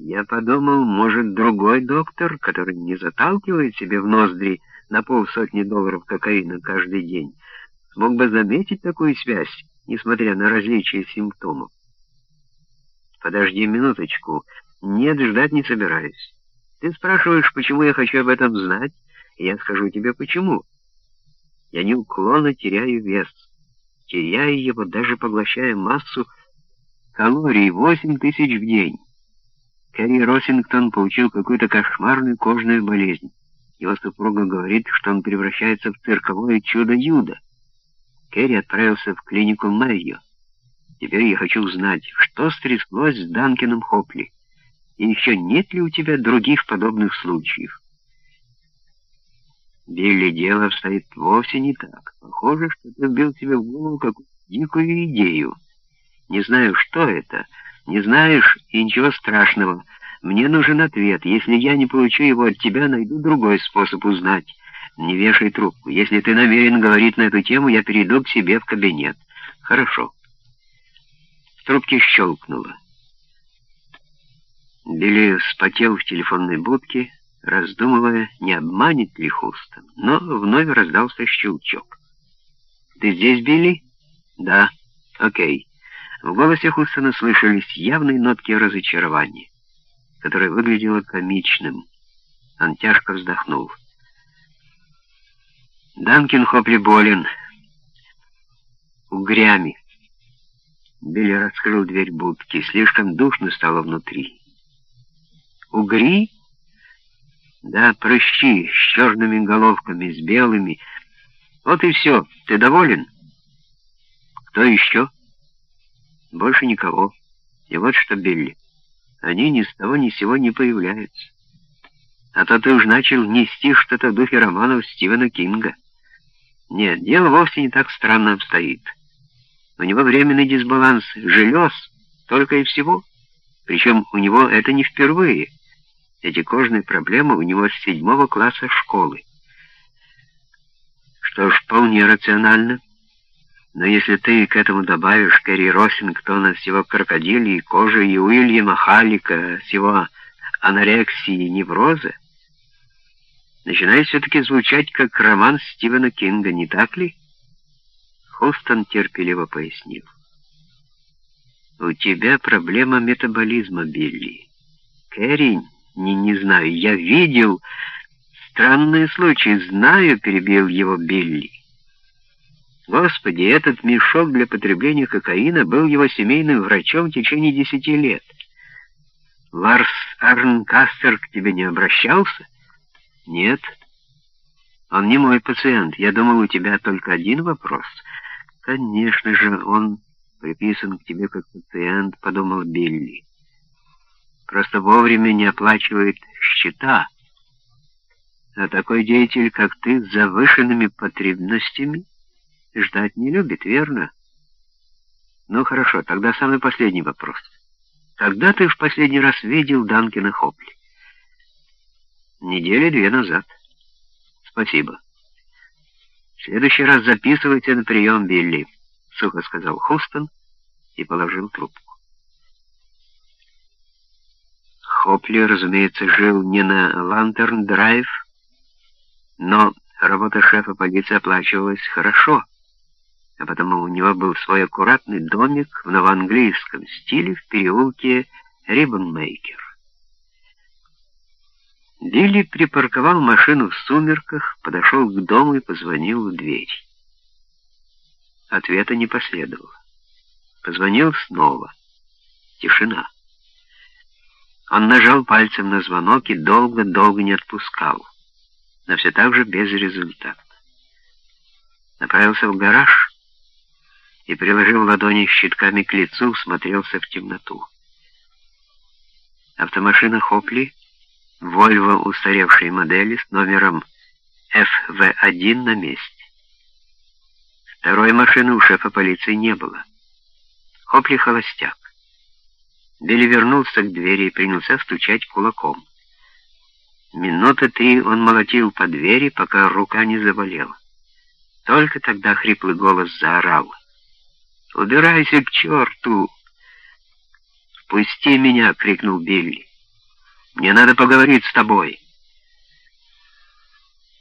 Я подумал, может, другой доктор, который не заталкивает себе в ноздри на полсотни долларов кокаина каждый день, смог бы заметить такую связь, несмотря на различия симптомов. Подожди минуточку. Нет, ждать не собираюсь. Ты спрашиваешь, почему я хочу об этом знать, и я скажу тебе почему. Я неуклонно теряю вес, теряю его, даже поглощая массу калорий 8 тысяч в день. Кэрри Росингтон получил какую-то кошмарную кожную болезнь. Его супруга говорит, что он превращается в цирковое чудо-юдо. Кэрри отправился в клинику Мэйо. Теперь я хочу узнать, что стряслось с Данкином Хопли. И еще нет ли у тебя других подобных случаев? Билли, дело обстоит вовсе не так. Похоже, что ты вбил себе в голову какую-то дикую идею. Не знаю, что это. Не знаешь, и ничего страшного. Мне нужен ответ. Если я не получу его от тебя, найду другой способ узнать. Не вешай трубку. Если ты намерен говорить на эту тему, я перейду к себе в кабинет. Хорошо. В трубке щелкнуло. Билли вспотел в телефонной будке, раздумывая, не обманет ли Хустон, но вновь раздался щелчок. «Ты здесь, Билли?» «Да». «Окей». В голосе Хустона слышались явные нотки разочарования, которое выглядело комичным. Он тяжко вздохнул. Данкин Хопли болен. Угрями. Билли раскрыл дверь будки. Слишком душно стало внутри. Угри? Да, прыщи с черными головками, с белыми. Вот и все. Ты доволен? Кто еще? Больше никого. И вот что, Билли, они ни с того ни сего не появляются. А то ты уж начал нести что-то в духе романов Стивена Кинга. Нет, дело вовсе не так странно обстоит. У него временный дисбаланс желез, только и всего. Причем у него это не впервые. Эти кожные проблемы у него с седьмого класса школы. Что ж, вполне рационально. Но если ты к этому добавишь Кэрри Росингтона с его крокодильей кожей и Уильяма Халлика с его анорексией и невроза, начинает все-таки звучать как роман Стивена Кинга, не так ли? Хустон терпеливо пояснил. «У тебя проблема метаболизма, Билли. Кэрри, не, не знаю, я видел странные случаи, знаю, перебил его Билли. Господи, этот мешок для потребления кокаина был его семейным врачом в течение десяти лет. Ларс Арнкастер к тебе не обращался?» «Нет, он не мой пациент. Я думал, у тебя только один вопрос». «Конечно же, он приписан к тебе как пациент», — подумал Билли. «Просто вовремя не оплачивает счета. А такой деятель, как ты, с завышенными потребностями ждать не любит, верно?» «Ну хорошо, тогда самый последний вопрос. Когда ты в последний раз видел Данкина Хопли?» Недели две назад. Спасибо. В следующий раз записывайте на прием, Билли, сухо сказал Хустон и положил трубку. Хопли, разумеется, жил не на Лантерн-драйв, но работа шефа полиции оплачивалась хорошо, а потому у него был свой аккуратный домик в новоанглийском стиле в переулке Риббонмейкер. Билли припарковал машину в сумерках, подошел к дому и позвонил в дверь. Ответа не последовало. Позвонил снова. Тишина. Он нажал пальцем на звонок и долго-долго не отпускал, но все так же без результата. Направился в гараж и, приложив ладони щитками к лицу, смотрелся в темноту. Автомашина Хопли Вольво устаревшей модели с номером FV1 на месте. Второй машины у шефа полиции не было. Хопли холостяк. Билли вернулся к двери и принялся стучать кулаком. Минуты три он молотил по двери, пока рука не заболела. Только тогда хриплый голос заорал. «Убирайся к черту!» «Впусти меня!» — крикнул Билли. Мне надо поговорить с тобой».